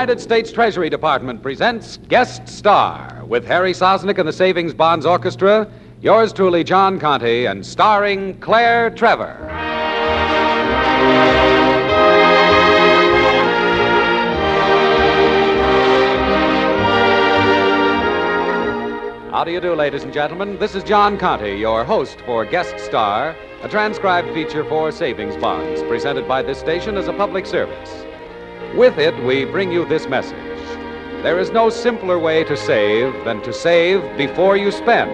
United States Treasury Department presents Guest Star with Harry Sosnik and the Savings Bonds Orchestra, yours truly, John Conte, and starring Claire Trevor. How do you do, ladies and gentlemen? This is John Conte, your host for Guest Star, a transcribed feature for savings bonds, presented by this station as a public service. With it, we bring you this message There is no simpler way to save than to save before you spend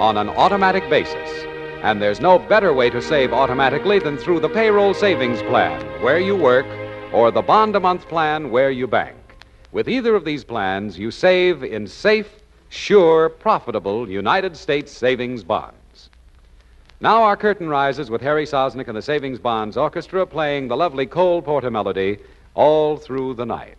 on an automatic basis. And there's no better way to save automatically than through the payroll savings plan, where you work, or the bond a month plan, where you bank. With either of these plans, you save in safe, sure, profitable United States savings bonds. Now our curtain rises with Harry Sosnik and the Savings Bonds Orchestra playing the lovely Cole Porter melody all through the night.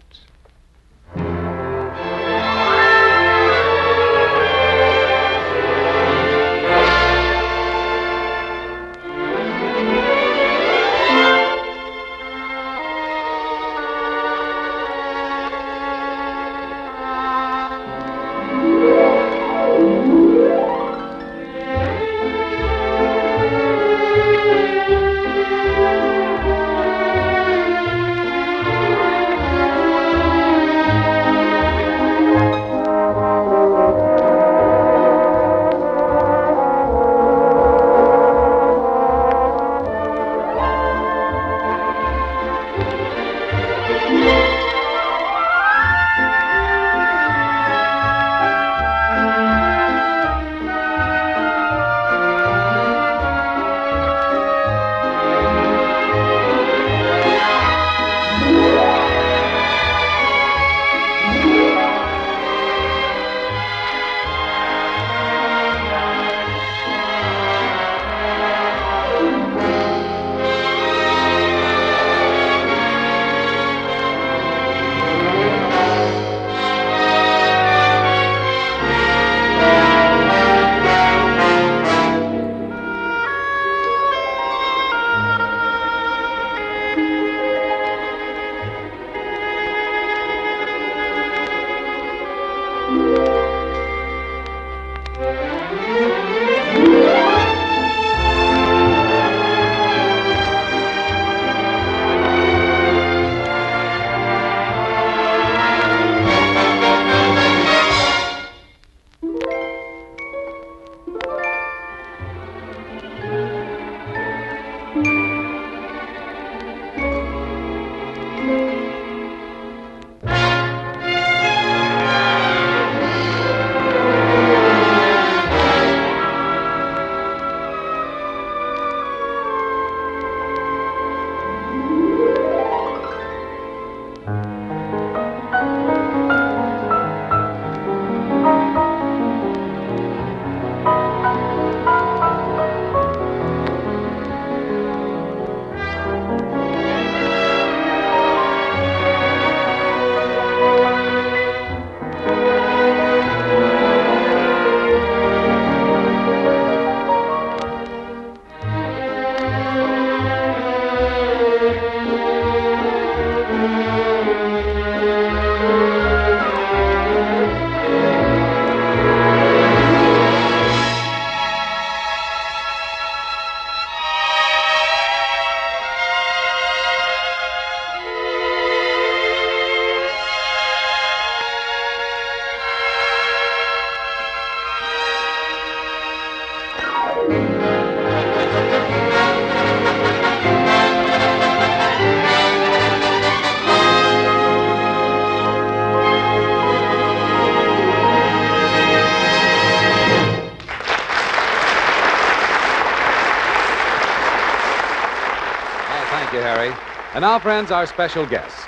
Thank you, Harry. And now, friends, our special guest.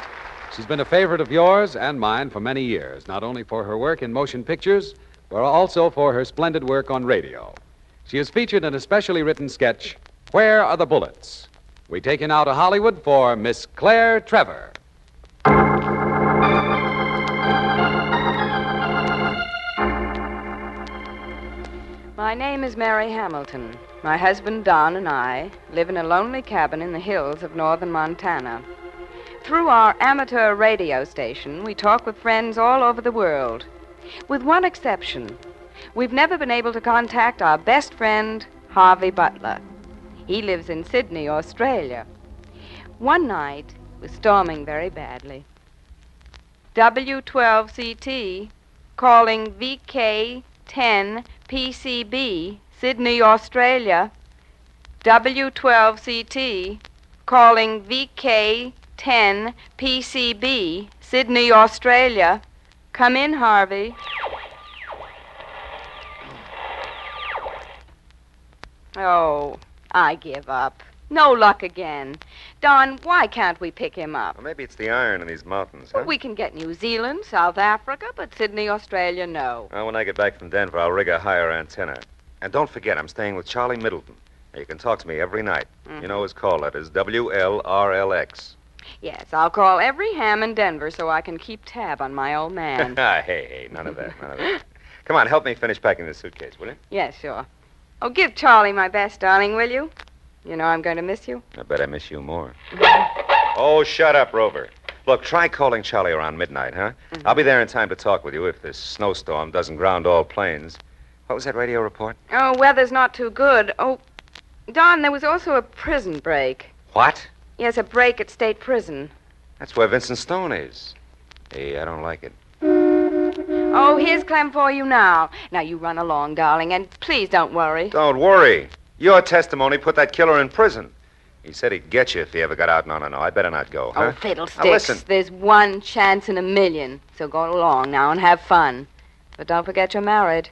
She's been a favorite of yours and mine for many years, not only for her work in motion pictures, but also for her splendid work on radio. She is featured in a specially written sketch, Where Are the Bullets? We take you now to Hollywood for Miss Claire Trevor. My name is Mary Hamilton. My husband Don and I live in a lonely cabin in the hills of northern Montana. Through our amateur radio station, we talk with friends all over the world. With one exception, we've never been able to contact our best friend, Harvey Butler. He lives in Sydney, Australia. One night, was storming very badly. W12CT calling VK10 PCB, Sydney, Australia. W12CT calling VK10 PCB, Sydney, Australia. Come in, Harvey. Oh, I give up. No luck again. Don, why can't we pick him up? Well, maybe it's the iron in these mountains, huh? Well, we can get New Zealand, South Africa, but Sydney, Australia, no. Well, when I get back from Denver, I'll rig a higher antenna. And don't forget, I'm staying with Charlie Middleton. Now, You can talk to me every night. You know his call letters, WLRLX. Yes, I'll call every ham in Denver so I can keep tab on my old man. Ah, hey, hey, none of that, none of that. Come on, help me finish packing this suitcase, will you? yes, sure. Oh, give Charlie my best, darling, will you? You know I'm going to miss you. I bet I miss you more. oh, shut up, Rover. Look, try calling Charlie around midnight, huh? I'll be there in time to talk with you if this snowstorm doesn't ground all planes. What was that radio report? Oh, weather's not too good. Oh, Don, there was also a prison break. What? Yes, a break at state prison. That's where Vincent Stone is. Hey, I don't like it. Oh, here's Clem for you now. Now you run along, darling, and please don't worry. Don't worry. Your testimony put that killer in prison. He said he'd get you if he ever got out. No, no, no. I better not go, huh? Oh, fiddlesticks. Now, listen. There's one chance in a million. So go along now and have fun. But don't forget you're married.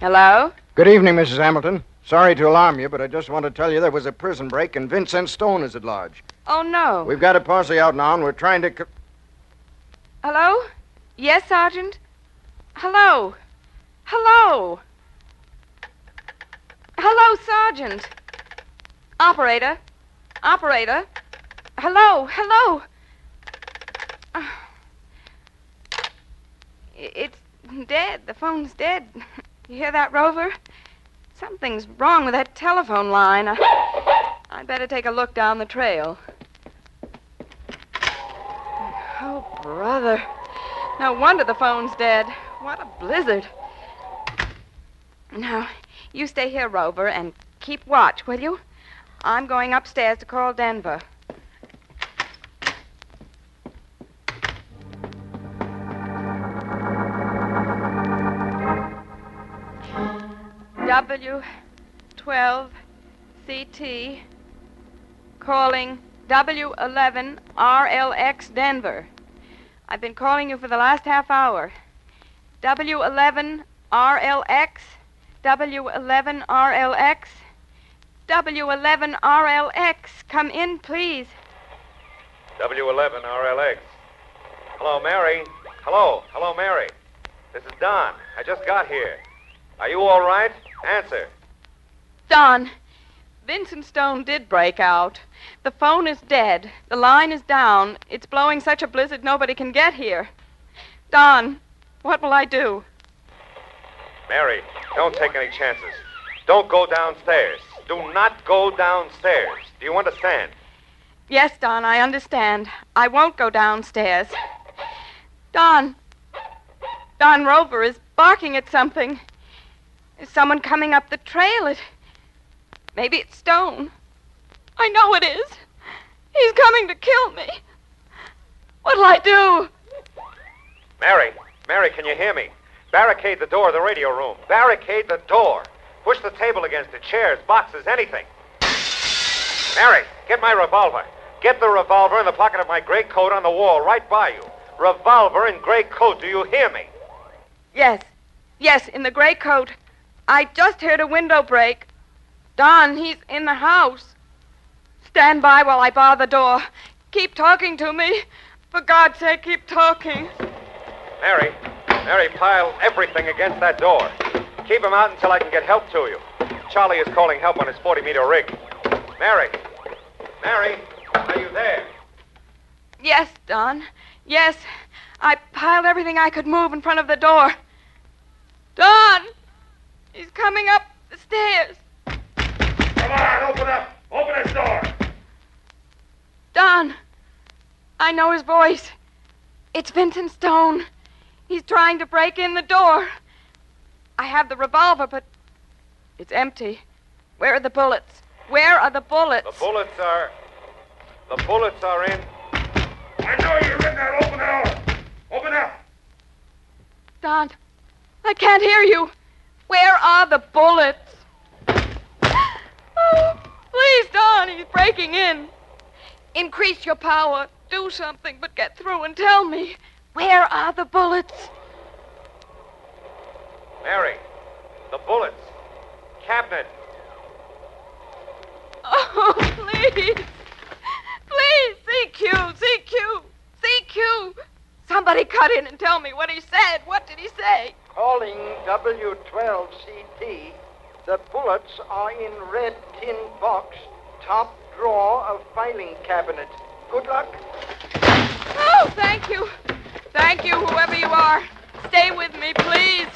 Hello? Good evening, Mrs. Hamilton. Sorry to alarm you, but I just want to tell you there was a prison break and Vincent Stone is at large. Oh, no. We've got a posse out now, and we're trying to. Co- Hello? Yes, Sergeant? Hello? Hello? Hello, Sergeant? Operator? Operator? Hello? Hello? Uh, I- It's dead. The phone's dead. You hear that, Rover? Something's wrong with that telephone line. I- I'd better take a look down the trail. Oh, brother. No wonder the phone's dead. What a blizzard. Now, you stay here, Rover, and keep watch, will you? I'm going upstairs to call Denver. W12CT calling W11RLX Denver. I've been calling you for the last half hour. W11RLX, W11RLX. W11RLX. Come in, please. W11RLX. Hello, Mary. Hello. Hello, Mary. This is Don. I just got here. Are you all right? Answer. Don, Vincent Stone did break out. The phone is dead. The line is down. It's blowing such a blizzard nobody can get here. Don, what will I do? Mary, don't take any chances. Don't go downstairs. Do not go downstairs. Do you understand? Yes, Don, I understand. I won't go downstairs. Don. Don Rover is barking at something. Is someone coming up the trail? It. Maybe it's Stone. I know it is. He's coming to kill me. What'll I do? Mary, Mary, can you hear me? Barricade the door of the radio room. Barricade the door. Push the table against it, chairs, boxes, anything. Mary, get my revolver. Get the revolver in the pocket of my gray coat on the wall right by you. Revolver and gray coat, do you hear me? Yes. Yes, in the gray coat. I just heard a window break. Don, he's in the house. Stand by while I bar the door. Keep talking to me. For God's sake, keep talking. Mary, Mary, pile everything against that door. Keep him out until I can get help to you. Charlie is calling help on his 40 meter rig. Mary, Mary, are you there? Yes, Don. Yes. I piled everything I could move in front of the door. Don! He's coming up the stairs. Come on, open up. Open this door. Don! I know his voice. It's Vincent Stone. He's trying to break in the door. I have the revolver, but it's empty. Where are the bullets? Where are the bullets? The bullets are. The bullets are in. I know you're in there. Open the door. Open up. Don, I can't hear you. Where are the bullets? Oh, please, Don, he's breaking in. Increase your power. Do something, but get through and tell me. Where are the bullets? Mary, the bullets. Cabinet. Oh, please. Please, CQ, CQ, CQ. Somebody cut in and tell me what he said. What did he say? Calling W12CT. The bullets are in red tin box, top drawer of filing cabinet. Good luck. Oh, thank you. Thank you, whoever you are. Stay with me, please.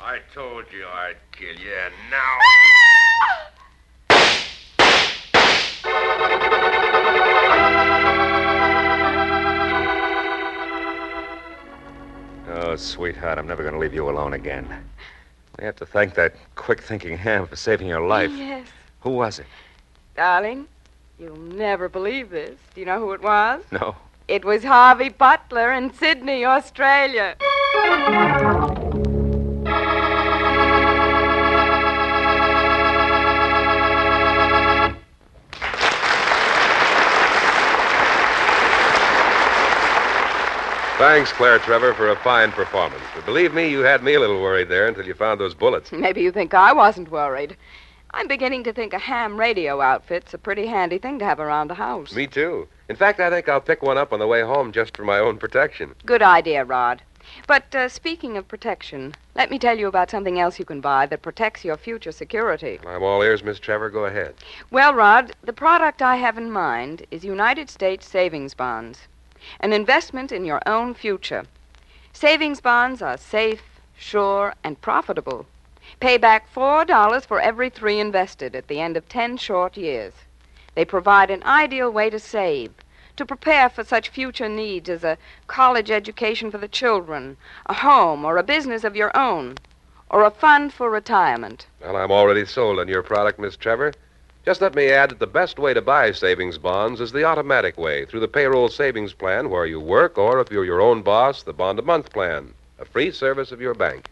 I told you I'd kill you, and now. Oh, sweetheart, I'm never going to leave you alone again. We have to thank that quick thinking ham for saving your life. Yes. Who was it? Darling, you'll never believe this. Do you know who it was? No. It was Harvey Butler in Sydney, Australia. Thanks, Claire Trevor, for a fine performance. But believe me, you had me a little worried there until you found those bullets. Maybe you think I wasn't worried. I'm beginning to think a ham radio outfit's a pretty handy thing to have around the house. Me too. In fact, I think I'll pick one up on the way home just for my own protection. Good idea, Rod. But uh, speaking of protection, let me tell you about something else you can buy that protects your future security. I'm all ears, Miss Trevor. Go ahead. Well, Rod, the product I have in mind is United States savings bonds, an investment in your own future. Savings bonds are safe, sure, and profitable. Pay back $4 for every three invested at the end of 10 short years. They provide an ideal way to save, to prepare for such future needs as a college education for the children, a home or a business of your own, or a fund for retirement. Well, I'm already sold on your product, Miss Trevor. Just let me add that the best way to buy savings bonds is the automatic way through the payroll savings plan where you work, or if you're your own boss, the bond a month plan, a free service of your bank.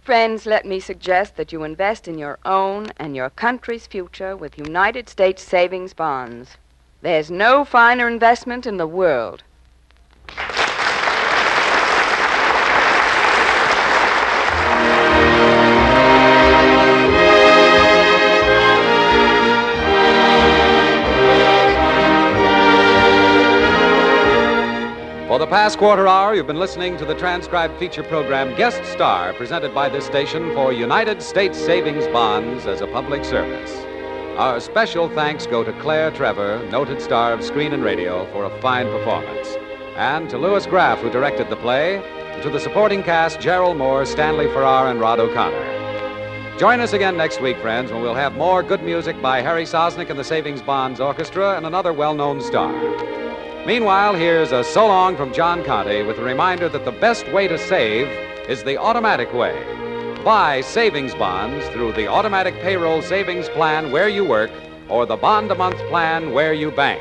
Friends, let me suggest that you invest in your own and your country's future with United States savings bonds. There's no finer investment in the world. Past quarter hour, you've been listening to the transcribed feature program Guest Star, presented by this station for United States Savings Bonds as a public service. Our special thanks go to Claire Trevor, noted star of screen and radio, for a fine performance, and to Louis Graff, who directed the play, and to the supporting cast Gerald Mohr, Stanley Farrar, and Rod O'Connor. Join us again next week, friends, when we'll have more good music by Harry Sosnik and the Savings Bonds Orchestra and another well known star. Meanwhile, here's a so long from John Conte with a reminder that the best way to save is the automatic way. Buy savings bonds through the automatic payroll savings plan where you work or the bond a month plan where you bank.